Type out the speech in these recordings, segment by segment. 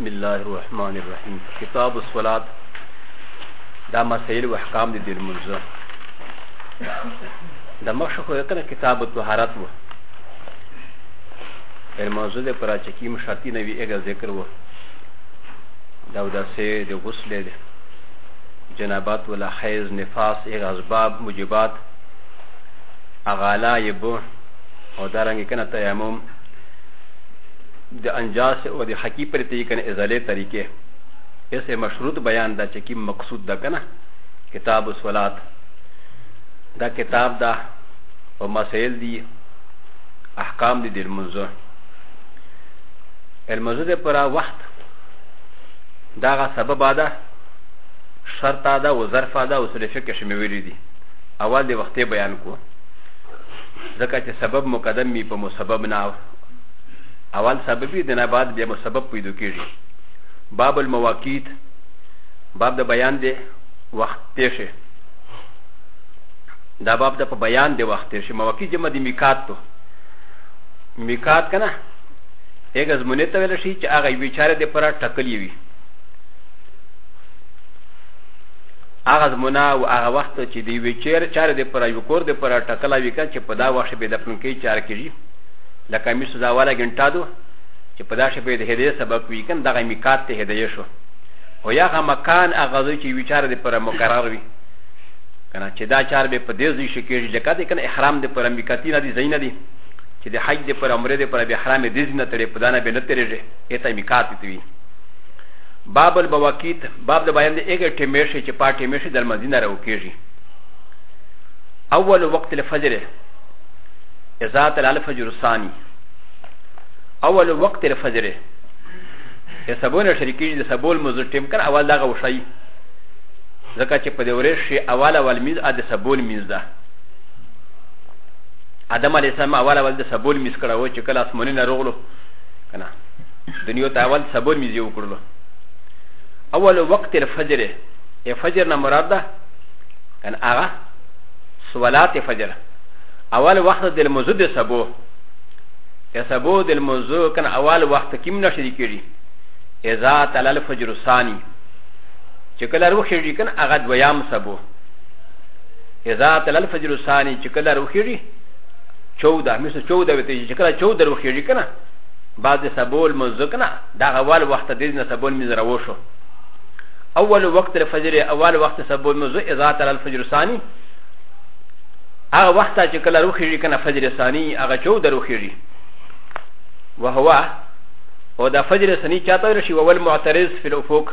الله الرحمن الرحيم كتاب الصلاة دا مسائل و احکام دي دل منزه د مخ شو یو کنه کتاب الطهارت وو الموضوع د پر چې کیم شرطی نوی اګه ذکر وو دا د سه د غسل د جنابات ولا حیز نفاس اګه اسباب موجبات اغالا یبو او دارنګ کنه تیمم د انجاس او د حقی پر تی کنه ازاله طریقې ایسه مشروط بیان دا چې کیم مقصود دا کنه کتاب الصلات دا کتاب دا او مسائل دی احکام دی دل منظور المنظور دی پرا وقت دا غا سبب آده شرط آده و ظرف آده و سلفه کشمیویلی دی اول دی وقتی بیان کو ځکه چې سبب مقدم می په مسبب نه اول سببی د نه بعد بیا مسبب پیدا کیږي باب المواقیت باب د بیان دی وخت پیښه دا باب د په بیان دی وخت شي مواقع جمع د میکات ته میکات کنه هغه زمونه ته ویل شي چې هغه یوې چارې د پره ټکلې وي هغه زمونه او هغه وخت چې د یوې چارې د پره یو کور د پره ټکلا وي کنه چې په دا وخت به د پلونکې چار کېږي لکه می سزا والا ګنټا دو چې په دا شی به د هدیه سبق وي کنه دغه میکات ته هدیه شو او یا هغه مکان هغه ځای چې یوې چارې د پره مقرر وي کنه چې دا چار به په دې ځای شي کېږي لکه دې کنه احرام دې پر امریکاتي نه دي ځای نه دي چې د حج دې پر عمره دې پر به احرام دې ځنه تړي په دانه به نه ترېږي اته میکات ته وي باب البواکیت باب د بیان دې اګه ټیمې شي چې پاتې مې شي د مدینه راو کېږي اول وقت الفجر اذا طلع الفجر الثاني اول وقت الفجر ا سبونه شریکیږي د سبول مزټیم کړه اول دغه وشي ځکه چې په دې ورځ شي اول اول میز ا د سبول میز ده ادم علیه السلام اول اول د سبول میز کړه و چې کله اسمانونه روغلو کنه دنیا ته اول سبول میز یو کړلو اول وقت الفجر ای فجر نه مراد ده کنه هغه صلات فجر اول وقت د الموضوع د سبو ای سبو د الموضوع کنه اول وقت کیم نه شریکېږي اذا تلل فجر ثانی چې کله روخېږي کنه هغه دویام سبو اذا تل الفجر الثاني چې کله روخېږي چوده مثل چوده وي چې کله چوده روخېږي کنه بعد سبو المنځ کنه دا اول وخت د دې نه سبو المنځ راوښو اول وقت الفجر اول وقت سبو المنځ اذا تل الفجر الثاني هغه وخت چې کله روخېږي کنه فجر الثاني هغه چوده روخېږي وهو او دا فجر سنی چاته رشي وول معترض فی الافق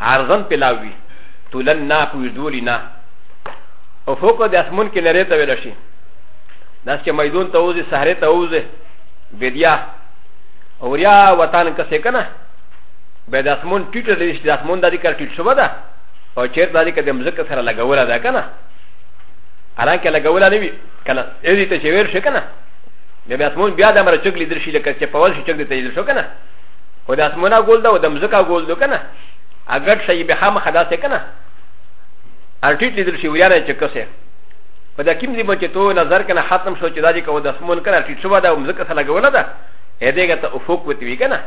عرضن پلاوی تولن نا پویدولی نا او فوق د اسمون کې نری ته ویل شي داس چې میدون ته وځي سهره ته وځي بدیا او ریا وطن کسې کنه به د اسمون ټیټه لري چې د اسمون د دې کار ټیټ شوه ده او چیر د دې کې د مزکه سره لګوله ده کنه الان کې لګوله نه وي کنه دې ته چې ویل شي کنه د اسمون بیا د امر چګ لیدل شي لکه چې په ول شي چګ دې ته لیدل شو کنه و د اسمونه ګول ده و د مزکا ګول ده که نه اګټ شي به هم خداسې که نه ارټیټ لیدل شي ویانه چې کسې په دا کیم زیبه چې تو نظر کنه ختم شو چې دا چې کو د اسمون کنه ټیټ شو دا مزکه سره لګوله ده اې دې ګته افق وتی وی کنه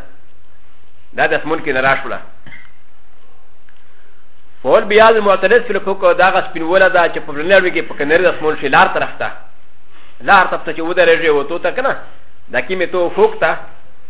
دا د اسمون کې نه راشوله فول بیا د معترض فل فوق دا غس پین ولا دا چې په لنر وی کې په کنر د اسمون شي لار طرف ته لار طرف ته چې ودرېږي و تو ته کنه دا کیمه تو افق ته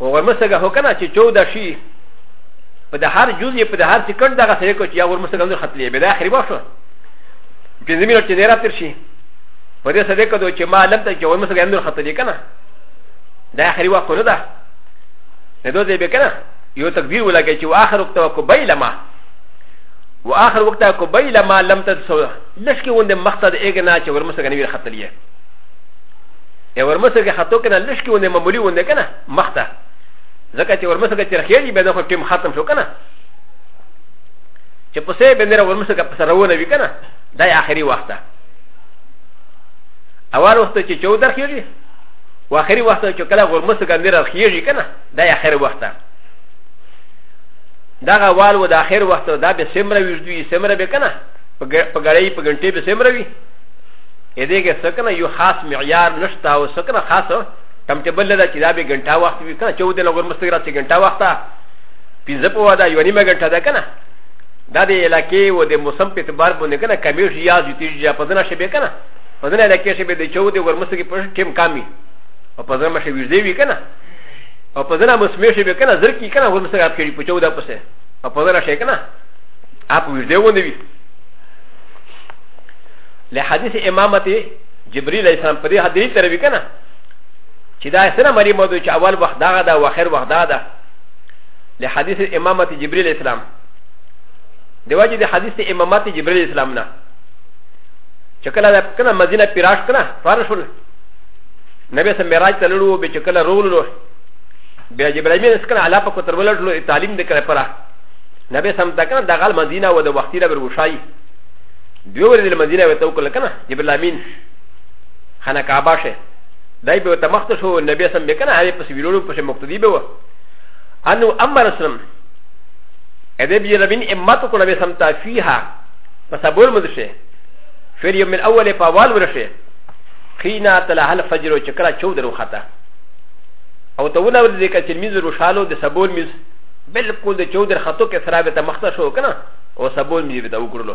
هو ورمسګه هو کنه چې چو د شي په د هر جز یې په د هر سکند دغه سره کو چې یا ورمسګه نو ختلې به د اخر وښو پنځه منټ چې نه تر شي په دې سره کدو چې ما لم ته چې ورمسګه نو ختلې کنه د اخر وښو نه ده د دوه دې به کنه یو تقدیر ولګی چې اخر وخت کو بیلما و اخر وخت کو بیلما لم ته لشکې وند مقصد اګنا چې ورمسګه نو ختلې ا ورمسه کې خطو کنه لش کې ونه معمولی ونه کنه مخته ځکه چې ورمسه کې ترخېږي به نه خو ټیم ختم شو کنه چې په سه به نه ورمسه کې پس روانه وي کنه دا یې اخري وخت ده اول وخت چې چو درخېږي و اخري وخت چې کله ورمسه کې نه رخېږي کنه دا یې اخري وخت ده دا غوال و د اخر وخت دا به سمره وي دوی سمره به کنه په ګړۍ په ګنټې به سمره وي ا دې کې سکنه یو خاص معیار نشته او سکنه خاص تم ټیبل لدا چې دا به غنټه وخت وي کنه چې ودې لګور مستګرا چې غنټه وخت پنځه په واده یو نیمه غنټه ده کنه دا د علاقې و د موسم په اعتبار باندې کنه کمی شي یا زیاتې شي یا پدنه شي به کنه پدنه علاقې شي به د چو د ورمسته کې پر ټیم کمی او پدنه شي ویږي وی کنه او پدنه موسم شي به کنه زر کې کنه ورمسته اپ کړي په چو دا پسه او پدنه شي کنه اپ ویږي ونه وی له حدیث امامت جبريل عليه السلام په دې حدیث تر وی کنه چې دا سره مری مو چې اول وخت دا دا او اخر وخت دا دا له حدیث امامت جبريل عليه السلام دی وجه د حدیث امامت جبريل عليه السلام نه چې کله دا کنه مدینه پیراش کنه فارشل نبی سم معراج ته لړو به چې کله رولو بیا جبرائیل اس کنه علاقه کو تر ولټلو تعلیم دکړه پره نبی سم تکنه دغه مدینه و د وختي را بر وشای دوه ورځې له مدینه وته وکړه کنه جبرئیل امین خانه کعبه شه دای به ته مخته شو نبی سم به کنه هغه پس ویلو پس مقتدی به و انو امر اسلم اده بی ربین امت کو نبی سم تا فیها پس ابول مدشه فیر یوم الاول فوال ورشه خینا تلا هل فجر او چکرا چو درو خطا او ته ونه ورځي کچ میز روشالو د سبول میز بالکل د چو در خطو کې سره به ته مخته شو کنه او سبول میز به ته وګړلو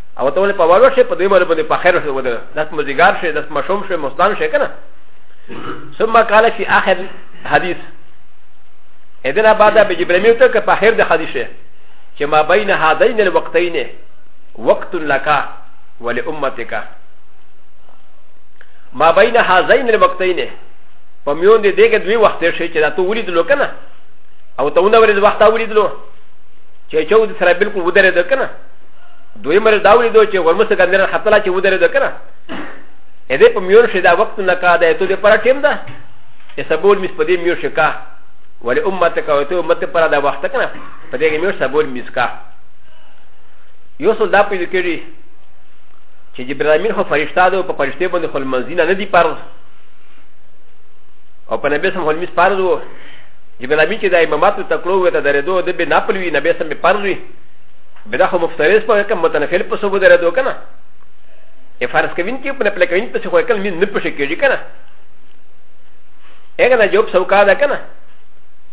او ته ولې په وړو شي په دوی باندې باندې په خیر شي ودل داس مزګار شي داس مشوم شي مستان شي کنه ثم قال في اخر حديث اذن بعد بجبرميو ته په خیر د حدیث شي چې ما بین هذین الوقتین وقت لك ولامتك ما بین هذین الوقتین په میون دې دغه دوی وخت شي چې دا ته ولیدلو کنه او ته ونه ورځ وخت ولیدلو چې چود سره بالکل ودرېدل کنه دوی مر دا ولې دوی چې ورمس ګندره حتی لا چې ودرې ده کنه اې دې په میور شي دا وخت نه کا ده ته دې پر ټیم ده چې سبول مس په دې میور شي کا ولې امت کا وته امت پر دا وخت کنه په دې میور سبول مس کا یو څه دا پیدا کړی چې جبرائیل امین خو فرشتہ ده په فرشته باندې خپل منزینه نه دی پرځ او په نبی سم هلمیس پرز و جبل امین چې د اماماتو تکلو وې ته درېدو د به ناپل وي نبی سم به پرز وي به دا خو مفترض په کوم متنفل په سبو درې دوه کنه ا فرض کوین کې په پلې کوین په څه خو کل مين نه پښې کېږي کنه اګه نه جواب سو کا ده کنه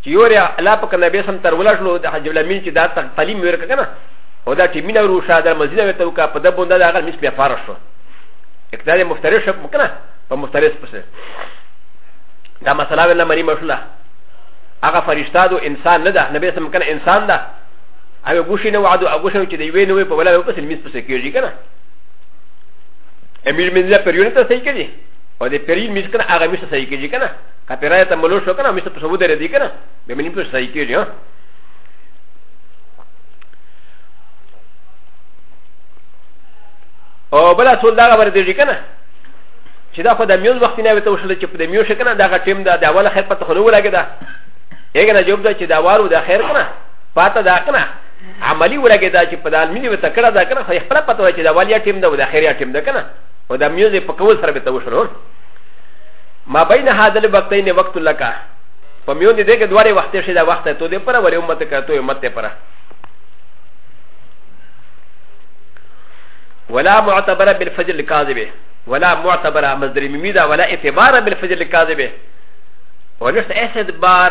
چې یو ریا الله په کنه به سم تر ولښلو د حجب لمین چې دا تعلیم ورک کنه او دا ټیمین ورو شاه د مزینه وته وکا په د بوندا دا غل مس بیا فارش شو اقتدار مفترض شپ کنه په مفترض پسه دا مسله ولا مری مشله هغه فرشتہ دو انسان نه ده نبی سم کنه انسان ده او غوشي نه وعدو او غوشي چې دی وې نو په ولا په سلمیز پسې کېږي کنه امیر من لا پریونه ته صحیح کړي او د پرین میز کنه هغه میز صحیح کړي کنه کپیرای ته ملو شو کنه میز په سبو درې دی کنه به منی په صحیح کړي ها او بل اصل دا غبر دی کنه چې دا خو د میون وخت نه وته وشل چې په د میو شکنه دا غټیم دا د اول خیر په تخلو لګی دا هغه نه جواب دا چې دا وارو دا خیر کنه پاته دا کنه عملی ولګی دا چې په دال مینه وته کړه دا کنه خو خپل پته وای چې دا والیا ټیم دا ولا خیریا ټیم دا کنه او دا میوزیک په کول سره به ته وشرو ما بین هذا الوقتین وقت لك په میو دې دغه دواره وخت شي دا وخت ته دې پر ولې امت ته ته امت ته پر ولا معتبر بالفجر الكاذب ولا معتبر مصدر ميدا ولا اعتبار بالفجر الكاذب ونفس اعتبار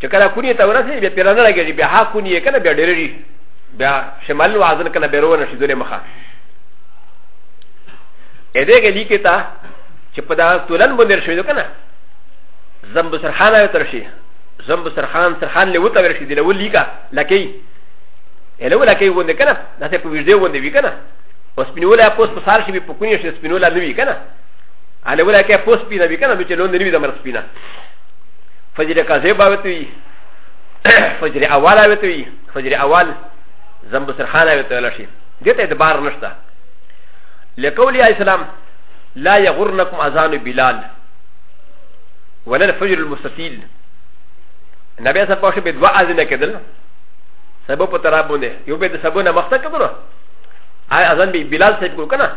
چې کله کونی ته ورسې بیا پیرانه لګېږي بیا ها کونی یې کنه بیا ډېرېږي بیا شمال وازن کنه بیا روانه شي دونه مخه ا دې کې لیکي تا چې په دا تولن باندې شوی کنه زم بسر خان او تر شي زم بسر خان سر خان له وته ورشي دی له لیکا لکې له لکې وند کنه دا ته په ویډیو وند وی کنه اوس پینولا پوس په سار شي په کونی شي سپینولا نه وی کنه ا له ولا کې پوس پینه وی کنه چې لون نه وی د مر سپینه فجر کاذه باوت وی فجر اول اوت وی فجر اول زنب سرخان اوت ولا شي دته اعتبار نشته لقول يا اسلام لا يغرنكم اذان بلال ولا الفجر المستطيل نبي صلى الله عليه وسلم بدوا اذن كدل سبب په تراب باندې یو به د سبو نه مخته کړو آی اذان به بلال صاحب کو کنه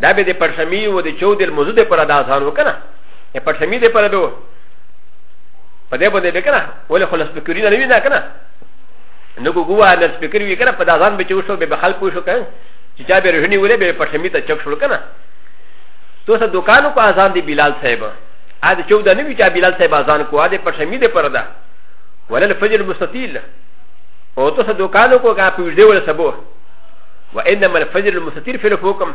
دا به د پرشمی و د چودل موضوع پر ادا اذان وکنه ا پټ سمي دي پر به په دې باندې به کنه ولې خلاص فکرې نه وي نه کنه نو ګووا نه فکر وی کنه په دا ځان به چې وشو به خلک وشو کنه چې چا به رښنی ولې به پټ سمي ته چک شول کنه تو سه دکانو کو اذان دی بلال صاحب ا دې 14 نه وی چې بلال صاحب اذان کو ا دې پټ سمي دي پر ده ولل فجر مستطيل او تو سه دکانو کو کا پوجدې ول سبو وانما الفجر المستطيل في الفوقم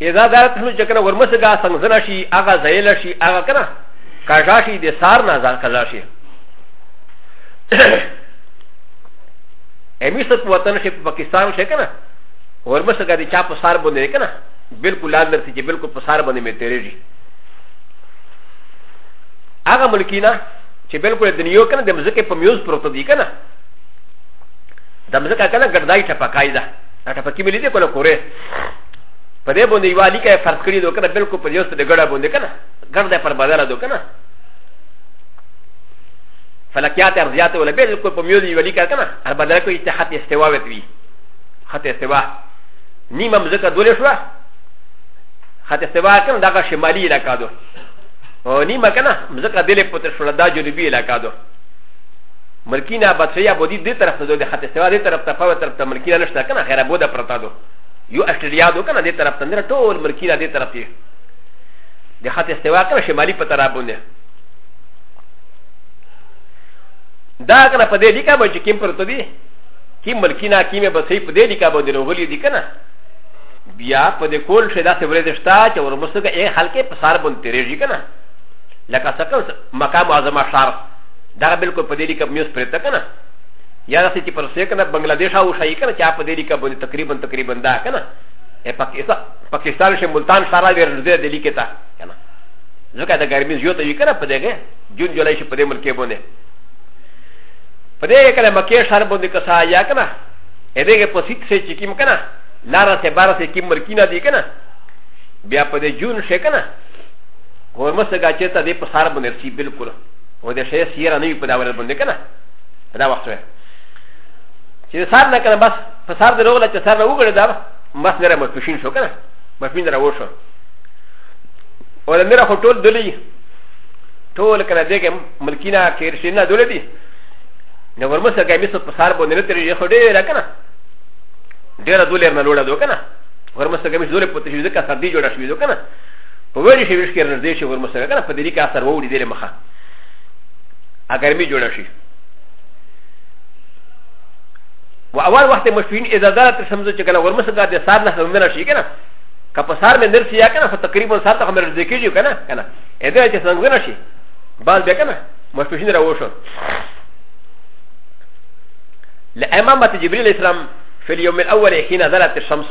اذا دارت حلو چې کنه ورمسګه څنګه شي هغه زیل شي هغه کنه کاژا شي د سار نه ځان کلا شي امیست وطن شي په پاکستان شي کنه ورمسګه د چا په سار باندې کنه بالکل لاندې سي چې بالکل په سار باندې مې تیرېږي هغه ملکینا چې بالکل د نیو کنه د مزکه په میوز پروت دی کنه د مزکه کنه ګردای ټپکای ده ا ټ پ ک ي ملي دي کنه کورې په دې باندې یو اړیکه فرض کړی دوه کنه بالکل په دې سره د ګډه باندې کنه ګرده پر بدله دوه کنه فلکیات ارزیات ولا بالکل په میو دی ولی کا کنه هر بدله کوي چې خط استوا وتوي خط استوا نیمه مزکه دولې شو خط استوا کنه دغه شمالي علاقه دو او نیمه کنه مزکه دلې پته شو دا جنوبي علاقه دو ملکینا بچیا بودی دې طرف ته دوی د خط استوا دې طرف ته فاو طرف ته ملکینا نشته کنه خیره بوده پرتا دو یو استرالیا دو کنه دې طرف ته نه ټول ملکینا دې طرف ته د خط استوا کنه شمالي په طرف باندې دا کنه په دې لیکه به چې کیم پرته دي کیم ملکینا کیم به صحیح په دې لیکه باندې روغلی دي کنه بیا په دې کول شي دا څه ورې دشتا چې ورمسګه یې خلکې په سار باندې تیرېږي کنه لکه څنګه مقام اعظم شارف دا بالکل په دې لیکه میوس پرې تکنه یا داسې چې پر سې کنه بنگلاديش او شای کنه چې په دې لیکه باندې تقریبا تقریبا دا کنه پاکستان پاکستان شه ملتان شارا ډېر نږدې دې لیکه تا کنه ځکه دا ګرمي زیاته وي کنه په دېګه جون جولای شي په دې ملک باندې په دې کله مکه شهر باندې کسا یا کنه ا دې کې پسیت سه چې کیم کنه لارا سه بار سه کیم ملکینا دی کنه بیا په دې جون شه کنه هورمسه گاچه ته دې په سار باندې رسی بالکل و د شې سیره نه وي په دا ورځ باندې کنه په دا وخت وي چې سار نه کنه بس په سار درو لا چې سار نه وګړي دا بس نه مو پښین شو کنه مفین را وشو او د میرا خو ټول دلی ټول کنه دغه ملکینا کیر شینا دلی دي نو ورمسه کې میسو په سار باندې نه ترې خو ډېر کنه ډېر دولې نه لوړه دو کنه ورمسه کې میسو دولې په تشویده کا سردی جوړه شوې دو کنه په وړي شي ویش کې نږدې شي ورمو سره کنه په دې کې اثر ووري دې مخه اگر می جوړ شي و اول وخت مشوین اذا دارت شمس چې کله ورمو سره د سار نه سمونه شي کنه که په سار مې نرسي یا کنه تقریبا سار ته مې نږدې کېږي کنه کنه اې دې چې څنګه نشي بعد به کنه مشوین راوښو لأمامة جبريل السلام في اليوم الأول حين نزلت الشمس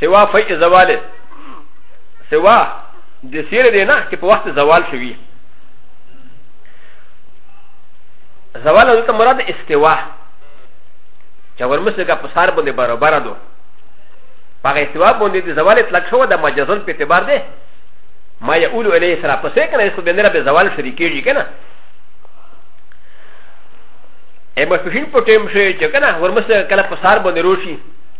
سوا فی زوال سوا د سیر دی نه چې په وخت زوال شوی زوال دلته مراد استوا چې ورمسه کا په سار باندې برابر دو هغه استوا باندې د زوال اطلاق شو د مجازن په اعتبار دی ما یقول الیه سره پسې کنه یې خو به نه به زوال شریکېږي کنه ا م ا ف ه ي ن ب ت م ش ي ج ك ن ا ورمسه كلا فسار بنروشي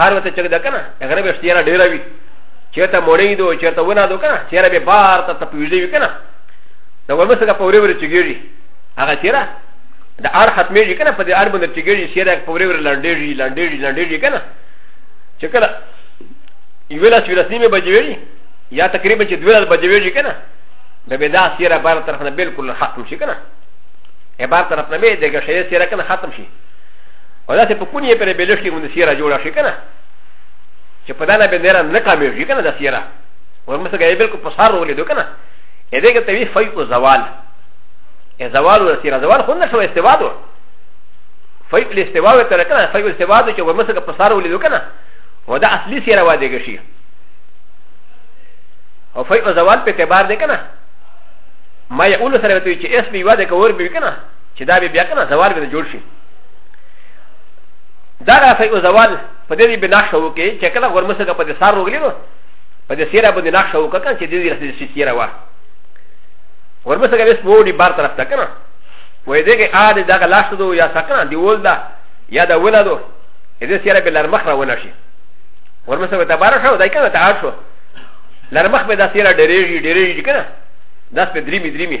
هر وخت چې دا کنه هغه به اشتیا نه ډیره وي چیرته مړی دو چیرته ونه دو کنه چیرې به بار ته تپویږي وي کنه دا ومه څنګه پورې ورې چګیږي هغه چیرې دا ار ختمېږي کنه په دې ار باندې چګیږي چیرې پورې ورې لنډېږي لنډېږي لنډېږي کنه چې کله یو لاس ویلاس نیمه بجې وي یا تقریبا چې دوه لاس بجې وي کنه به به دا چیرې بار طرف نه بالکل ختم شي کنه بار طرف نه به دغه شی چیرې کنه ختم شي او دا چې په کونی پر بلش کې مونږ سیرا جوړه شي کنه چې په دانه به نرم نه کامیږي کنه دا سیرا ورمسه غي بالکل په سار ولې دو کنه اې دې کې ته وی فای او زوال ا زوال و سیرا زوال خو نه شو استوا دو فای په استوا و تر کنه فای په استوا دو چې ورمسه په سار ولې دو کنه و دا اصلي سیرا و دې شي او فای او زوال په اعتبار دې کنه ما یې اول سره وی چې اس بي و دې کور بي کنه چې دا بیا کنه زوال به جوړ شي دا راځي او زوال په دې بنا شو کې چې کله غرمه سره په دې سار وګلی نو په دې سیره باندې نقشه وکړه چې دې دې رسې شي سیره وا غرمه سره به سپو دی بار طرف ته کنه وې دې کې آد دا لاس دو یا سکنه دی ول دا یا دا ولا دو دې سیره به لار مخ را ونه شي غرمه سره ته بار شو دای کنه ته آد شو لار مخ به دا سیره ډېرې ډېرې کنه دا سپې درې می درې می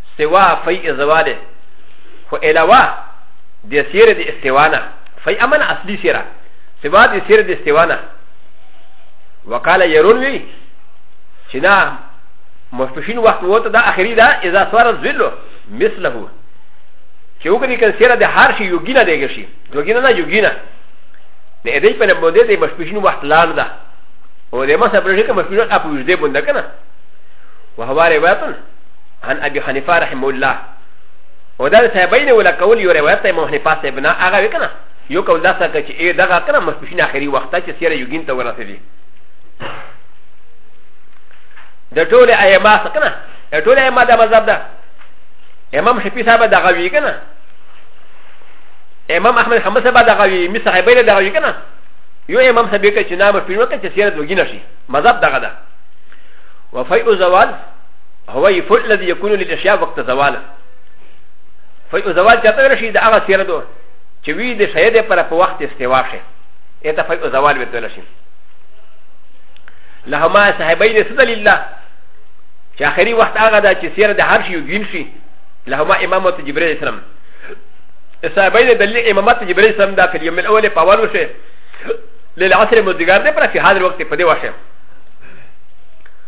استوا فی ازواله خو علاوه د سیر د استوانه فی امن اصلی سیرا سوا د سیر د استوانه وقال يرون وی چې نه مشپشین وخت وته دا اخری دا اذا سوار ذلو مثله چې وګړي کله سیرا د هر شي یوګینا دیږي شي یوګینا نه یوګینا د دې په لمبو دې د مشپشین وخت لان ده او د مسه پرې کې مشپشین اپ وجدې بنده کنه وهواره واتن عن ابي حنيفه رحمه الله و د صاحبین ولا کول یو روایت امام حنیفه صاحب نه هغه وکنه یو کول دا څه چې ای دغه کنه مسپشین اخري وخت چې سیره یوګین ته ورسېدی د ټول ائمه څه کنه د ټول ائمه د مذهب ده امام شفیع صاحب دغه وی کنه امام احمد حمد صاحب دغه وی می صاحبین دغه وی کنه یو امام صاحب کې چې نام پیرو کې چې سیره دوګین شي مذهب دغه ده وفای او زوال هو يفعل الذي يكون للاشياء وقت زواله فيو زوال جاتا رشي دا اغا سيرا دو چه وي دا شايده پر په وقت استوا شي اتا فيو زوال بيتو لشي لهما صاحبين سدل الله چه آخري وقت اغا دا چه سيرا دا هر شي يدين شي لهما امامة جبريل السلام صاحبين دليل امامة جبريل السلام دا في اليوم الاول فاولو شي للعصر مزدگار ده پر في هذا الوقت فدي واشي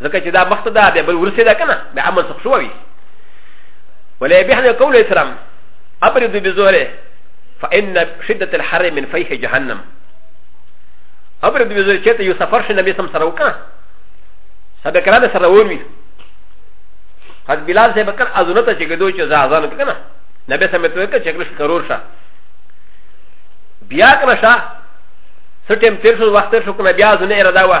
ځکه چې دا مخته ده بیا بل ورسې ده که نه بیا عمل څخه شوی ولا بحن قول اسلام ابرد بزوره فان شده الحر من فيح جهنم ابرد بزوره چې ته یو سفر شې نبی سم سره وکړه سبا کرانه سره ووي قد بلال صاحب کړ اذنته چې ګدو چې ځاځان کنه نبی سم ته وکړه چې کلش کرور شه بیا کنه شه سټیم تیر شو وخت شو کنه بیا ځنه اراده وه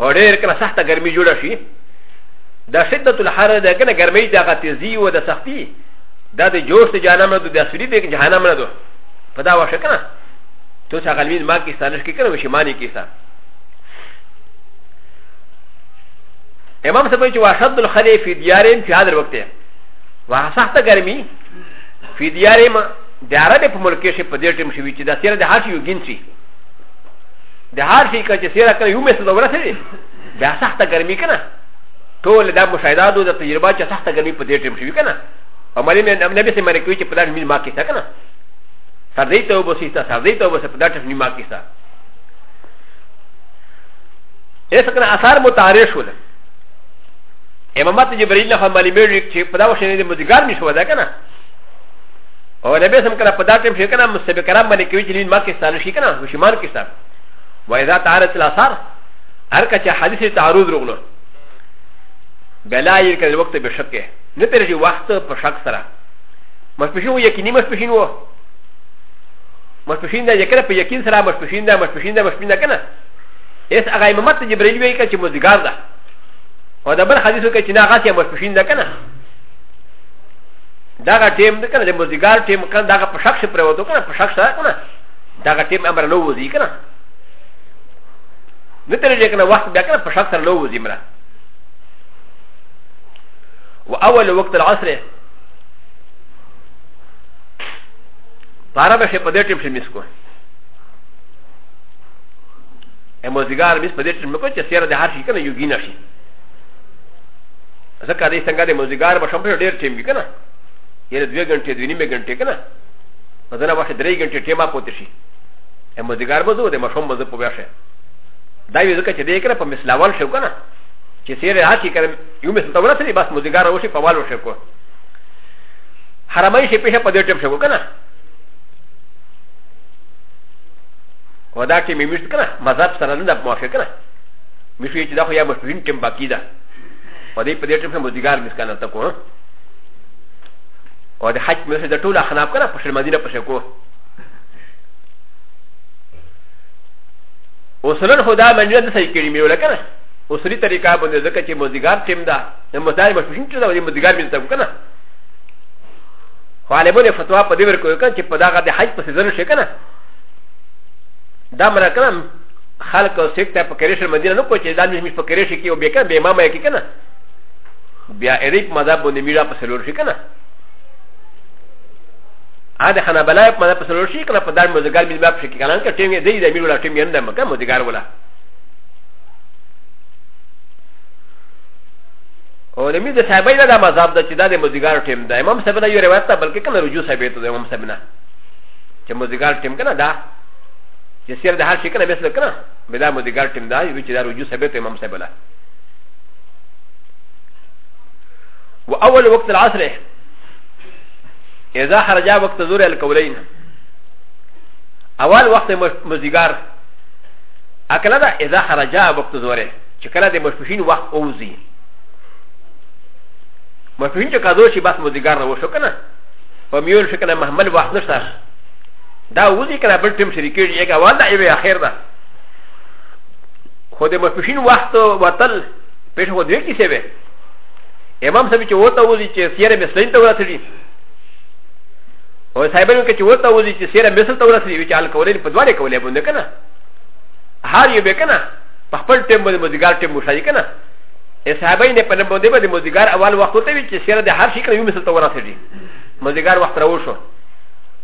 او ډېر کله سخته ګرمي جوړه شي د شدت الحر د کنه ګرمۍ د هغه تیزي او د سختي دا د جوش د جهنم نه د سوري د جهنم نه ده په دا واشه کنه تو څنګه غلمین ما کې ستانش کې کنه وشي معنی کې ستا امام سبحانه چې واشد الخلی فی دیارهم فی هذا الوقت واه سخته ګرمي فی دیارهم د عربې په ملک کې په دې ټیم شوی چې دا تیر د هاشي یو ګین شي د هر شي که چې سیره کړی یو مثل ورسې دی بیا سخته ګرمي که نه ټول دا مشاهداتو د تجربه چې سخته ګرمي په دې ټیم شوي که نه او مالي نبي سي مالي کوي چې په دا ټیم ما کېسته که نه سردی ته وبسیسته سردی ته وبسه په دا ټیم ما کېسته ایسا کنه اثار متعارف شول امامات جبرائیل نه هم مالي مېږي چې په دا وخت کې د مدګار نشو ده که نه او نبی سم کنه په دا ټیم شي کنه مستبه کرام باندې کوي چې لین ما کې ستانه شي کنه مشمان کې ستانه و اذا تعارض الاثار هر کچه حدیث تعارض رغلو بلا یې کله وخت به شک نه تر شي وخت په شک سره مشپشین و یقیني مشپشین و مشپشین دا یکره په یقین سره مشپشین دا مشپشین دا مشپشین دا کنه اس هغه امامت جبرئیل وی کچ مزګار ده او دا بل حدیثو کې چې نه غاسي مشپشین دا کنه دا غا ټیم د کنه د مزګار ټیم کنه دا غا په شخص پر وته کنه په شخص کنه دا غا ټیم امر نو وځي کنه نه تر دې کنه وخت بیا کنه په شخص سره نو وځي مره و اول وقت العصر پارا به شي په دې ټیم شي مس کو ا مزګار مس په دې ټیم کو چې سیر د هر شي کنه یو ګینه شي ځکه دې څنګه د مزګار به شم ډېر ټیم وي کنه یره دوه غنټې دوه نیمه غنټې کنه په دغه وخت درې غنټې ټیمه پوت شي ا مزګار به زو د مشوم مزه په وشه دا یو ځکه چې دې کړه په مسلاوال شو کنه چې سیر هاتي کړم یو مثل تورا سره بس مزګار وشي په والو شو کو حرمای شي په په دې ټیم شو کنه ودا کې میمشت کنه مذهب سره نه د موافق کنه مشوي چې دا خو یا مشوین ټیم باقی ده و دې په دې ټیم مزګار مې سکانه تا کو او د حج مې سره د ټول اخناب کنه په شل مدینه پښه کو او سنن خدا منځ ته صحیح کړی مې ولکنه او سری طریقه باندې ځکه چې مزګار ټیم دا د مزای مشین چې دا د مزګار مې تاسو کنه غالبونه فتوا په دې ورکو کنه چې په داغه د حج په سيزن شي کنه دا مرکه خلق او سیک ته په کریشه مدینه نه کوچې دا مش په کریشه کې او به کنه به امام یې کې کنه بیا اریپ مذهب باندې میرا په سلور شي کنه ا د خنا بلای په مذهب په سلور شي کنه په دار مزګار مې باب شي کنه که ټیم دې دې میرا ټیم یې نه مکه مزګار ولا او د مې د صاحبای دا مذهب د چې دا د مزګار ټیم دا امام صاحب نه یو روایت ته بلکې کنه رجوع صاحب ته امام صاحب نه چې مزګار ټیم کنه دا چې سیر د هر شي کنه مثل کنه به دا مدګار ټیم دا وی چې دا رجوع ثابت امام صاحب له و اول وقت العصر اذا خرج وقت ظهر الكولين اول وقت مزګار اکلا دا اذا خرج وقت ظهر چې کله د مشفشین وخت اوزي مشفشین چې کادو شي بس مزګار نه وشو کنه په میول شي کنه محمل وخت نشته دا وزي کنه بل ټیم شریکیږي یک اول دا ایوه اخر ده خو د مفشین وخت وتل پیش خو دوی کیسه وي امام صاحب چې وته وزي چې سیره مثلین ته ورسېږي او صاحبانو کې چې وته وزي چې سیره مثل ته ورسېږي چې الکولین په دواړه کولې باندې کنه هر یو به کنه په خپل ټیم باندې مزګار ټیم مشای کنه صاحبین په نوم باندې باندې مزګار اول وخت ته وی چې سیره د هر شي کنه یو مثل ته ورسېږي مزګار وخت راوښو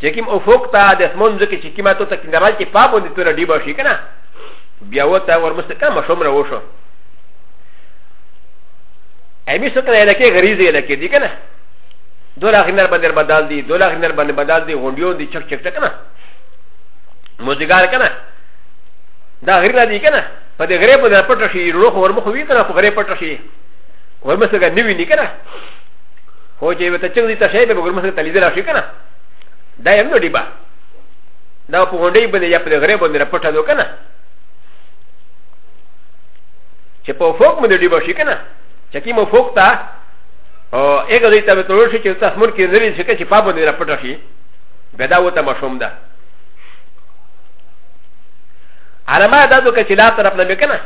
چې کوم افق ته د اسمان ځکه چې کومه ته کې درال کې پاپ باندې تور ډیبه شي کنه بیا وته ورمسته کم شوم را وشو امی څه کنه لکه غریزه لکه دی کنه دولا غنر باندې بدل دی دولا غنر باندې بدل دی غونډیو دی چک چک کنه موزګار کنه دا غیر دی کنه په دې غریب باندې پټ شي روح ورمخ وی کنه په غریب پټ شي ورمسته نیوی نه کنه هو چې وته چنګ دي ته شی به ګرمسه تلیدل شي کنه دا یې نو دی با دا په غونډې باندې یا په غره باندې راپټه نو کنه چې په فوق باندې دی با شي کنه چې کی مو فوق تا او هغه دې ته تلور شي چې تاسو مونږ کې نه لري چې په باندې راپټه شي بدا وته مشوم ده علما دا دو کچی لا طرف نمی کنه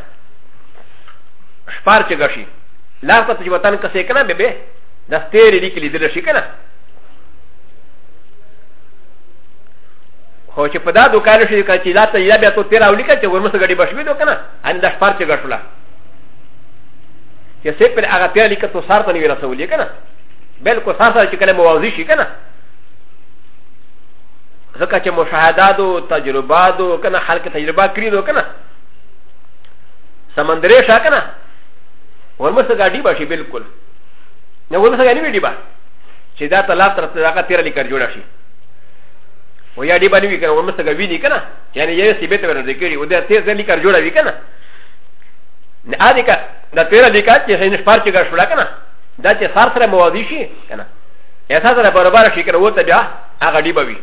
شپار چه گشی لا طرف چه وطن کسی کنه بی بی دستیری لیکی لیدل شی کنه خو چې په دا دوکان شي که چې لا ته یا بیا تو تیر او لیکه چې ورمسه غړي بشوي نو کنه ان د شپار چې غړفلا چې سې پر هغه تیر لیکه تو سار ته نیو رسولې کنه بالکل سار سره چې کله موازی شي کنه ځکه چې مشاهدات او تجربات او کنه خلک تجربه کړی نو کنه سمندرې شا کنه ورمسه غړي بشي بالکل نو ورمسه غړي ویډي بشي چې دا ته لاس رسنه هغه تیره لیکر جوړه شي و یا دی باندې وی کنه و مسته وی نه کنه یعنی یې سی به ته ورته کړی و دا ته ځل کار جوړه وی کنه نه ا دې کا دا تیر لیکات چې هیڅ پار چې ګر شولا کنه دا چې سر سره موازی شي کنه احساس سره برابر شي کنه و ته بیا هغه دی بوي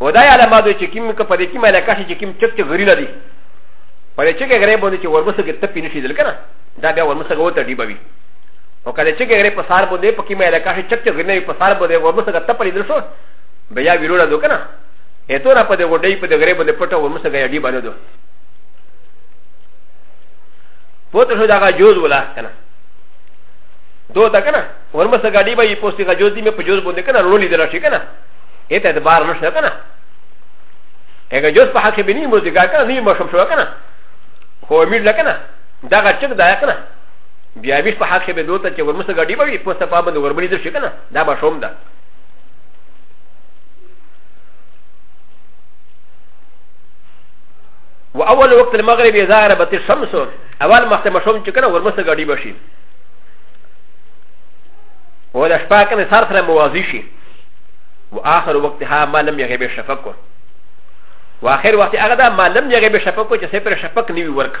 و دا یاله ما دوی چې کیم کو پدې کیم علاقه شي چې کیم چک چې غری نه دی پدې چې غری باندې چې ورمسه کې تپی نشي دل کنه دا بیا ورمسه غوته دی بوي او کله چې ګره په سار بده په کې مې لکه چې چک چک نه په سار بده و مسګه ته پرې درشو بیا ویلوړه دو کنه اته را په دې وډې په دې غره باندې پټه و مسګه یډي باندې دو پوت شو دا جوز ولا کنه دو تا کنه ور مسګه دی به پوسټي کا جوز دی مې په جوز باندې کنه رولې دلا شي کنه اته د بار نشه کنه هغه جوز په حق بنی مو دې کا کنه نه مشم شو کنه خو امیر لکنه دا غچک دا کنه بیا ویش په حق کې به دوه ته چې ورمسه ګډي به وي پوسته پابند ورمنې دې شي کنه دا به شوم ده و اول وقت المغرب اذا غربت الشمس اول مخته مشوم چې کنه ورمسه ګډي به شي و د شپه کنه سر سره موازي شي و اخر وقتها ما لم يغيب الشفق و اخر وقت هغه دا ما لم يغيب الشفق چې سپر شفق نیوي ورکه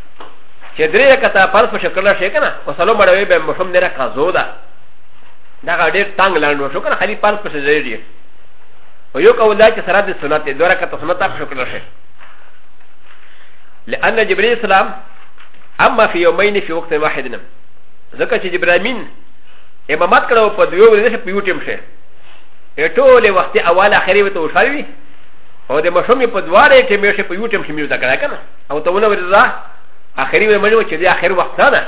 چې درې رکعته فرض په شکل شي کنه او سلام مړوي به مشم نه رکا زو ده دا ډېر تنگ لاندو شو کنه خالي فرض په شکل دی او یو کول دا چې سره د سنت دوه رکعته سنت په شکل شي لأن جبريل السلام أما في يومين في وقت واحد ځکه چې جبرامین امامت کړو په دوه ورځې په یو ټیم شي ټول وخت اول اخري وته وشاوي او د مشومې په دواړه ټیم شي په یو ټیم شي میو دا کړه کنه او ته ونه ورې دا اخري وې مړو چې دې اخر وخت نه ده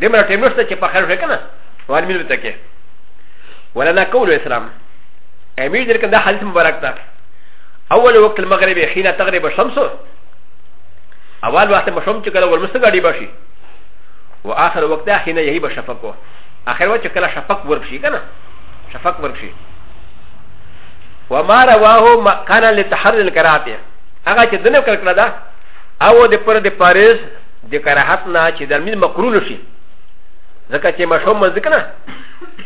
دې مړ ټیم نشته چې په خیر شي کنه وال مين ته کې ولا نه کول اسلام امیر دې کنده حدیث مبارک ده اول وقت المغرب حين تغرب الشمس اول وقت مشوم چې کله ورمستګړي بشي و اخر وقت حين يهيب الشفق اخر وقت چې کله شفق ورشي کنه شفق ورشي وما رواه كان لتحرر الكراتيه هغه چې دنه کړ کړه دا او د پر د پاریس د کراهت نه چې د مين مقرون شي ځکه چې مشوم مزد کنه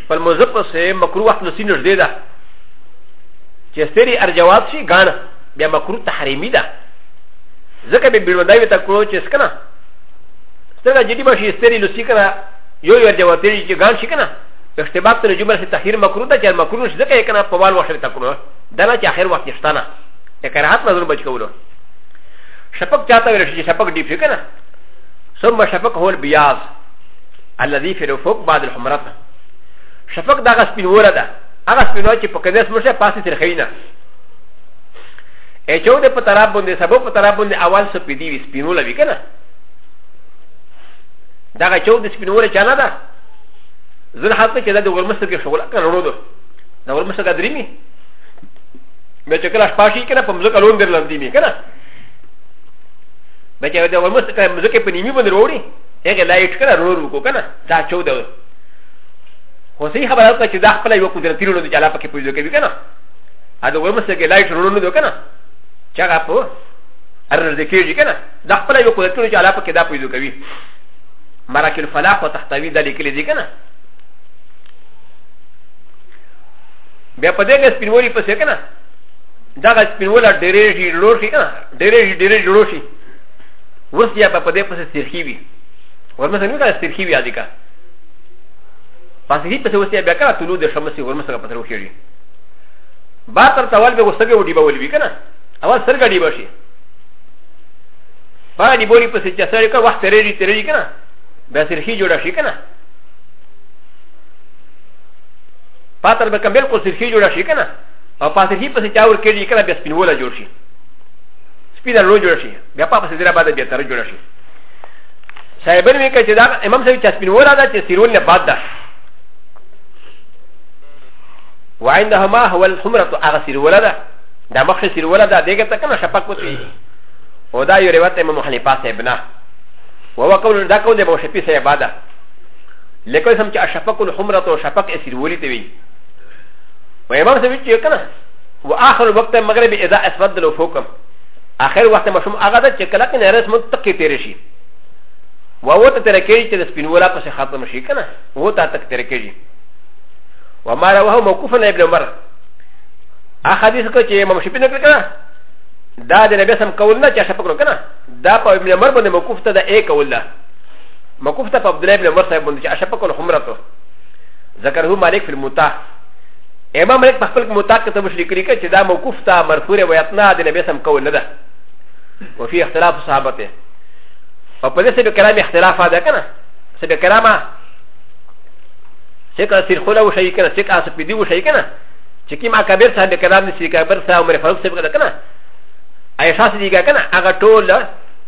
په مزپ سه مکروه وخت نسی نږدې ده چې ستري ارجواب شي غان بیا مکروه تحریمی ده ځکه به بیرودای ته کړو چې سکنه سترګه جدي بشي ستري لسی کنه یو یو ارجواب تیری چې غان شي کنه اشتباه تر جمله تحریر مکروه ده چې مکروه شي ځکه کنه په وال وخت ته کړو دا نه چې اخر وخت نشته نه د کراهت نه ځان بچ کولو شپک چاته ویل شي شپک ډیپ شي کنه ثم شفق هو البياض الذي في الافق بعد الحمرات شفق دا غس بين ورده هغه سپینو چې په کمیس مشه پاسې ترخینه ا چو د په طرف باندې سبب په طرف باندې اول سو پیدی وی سپینو لوي کنه دا غا چو د سپینو له چانه ده زه حتی چې دا د ورمسته کې شغل کنه ورو ده دا ورمسته درې می به چې کله شپه شي کنه په مزکه لون در لاندې می کنه به چې دا ورمس کنه مزکه په نیمه باندې وروړي هغه لایټ کنه رور وکړو کنه دا 14 خو صحیح خبره ده چې دا خپل یو قدرتي رول دی چې الله پکې پوجا کوي کنه دا ورمس کې لایټ رول نه کنه چې هغه په ارز کېږي کنه دا خپل یو قدرتي رول چې الله پکې دا پوجا کوي مراکل الفلاح وتحتوي د لیکل دي کنه بیا په دې کې سپینولي پسې که نه دغه سپینوله ډېرې شي لوړ شي که نه ډېرې شي ډېرې لوړ شي اوس بیا په دې پسې سرخي وي ورمسه نه کړه سرخي وي عادي که پسې هي پسې اوس بیا کړه طلوع د شمسي ورمسه په تر وخېږي بار تر تاول به وسګه وډي به ولوي که نه اول سرګه ډي به شي په دې بوري پسې چې سړی که وخت تېرېږي تېرېږي که نه بیا سرخي جوړه شي که نه پاتر به کمبل کو سرخی جوړ شي کنه او پاتر هی پسې چاور کېږي کنه بیا سپینوله جوړ شي سپینه لو جوړ شي بیا په پسې دره باندې بیا تر جوړ شي صاحبن وی کچ دا امام صاحب چا سپینوله دا چې سیرول نه باد ده وعندهما هو الحمرة هغه سیروله ده دا مخ سیروله ده دغه ته کنه شپک وتی او دا یو روایت امام حنیفه صاحب نه وهو قول دا قول د مشفی صاحب ده لکه سم چې اشفق الحمره تو شفق اسیر ولي ته وي و امام سوي چې کنه و اخر وقت مغرب اذا اسود لو فوقم اخر وقت مشوم هغه ده چې کله کنه رس متقي تیر شي و و ته تر کېږي چې د سپین ولا پسې ختم شي کنه و ته تک تر کېږي و ما رواه موقوفا ابن عمر احادیث کو چې امام شفیع نه کړه دا د نبی سم کول نه چې شفق کړو کنه دا په ابن عمر باندې موقوف ته دا اې کول ده مکوف ته په عبدالله ابن عمر صاحب باندې چې اشفق الحمرته ذکره مالک فی المتاح امام مالک په خپل متاح کې ته مشرک لیکي چې دا مکوف ته مرفوع روایت نه د نبی سم کول نه ده وفي اختلاف صحابته او په دې سبب کلام اختلاف ده کنه سبب کلامه څه کله سیر خوله وشي کنه څه کله سپیدی وشي کنه چې کی ما کبیر صاحب کلام نسی کبیر صاحب عمر فاروق صاحب کنه ایشاس دی کنه هغه ټول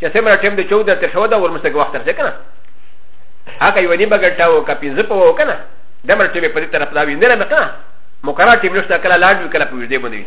چې څومره ټیم د چود تر شو دا ورمسته کې وخت راځي کنه هغه یو نیمه ګټه او کپی زپ وو کنه د مر ټیم په دې طرف دا وی نه نه کنه مقرر ټیم نشته کله لاډ وی کله په دې باندې وی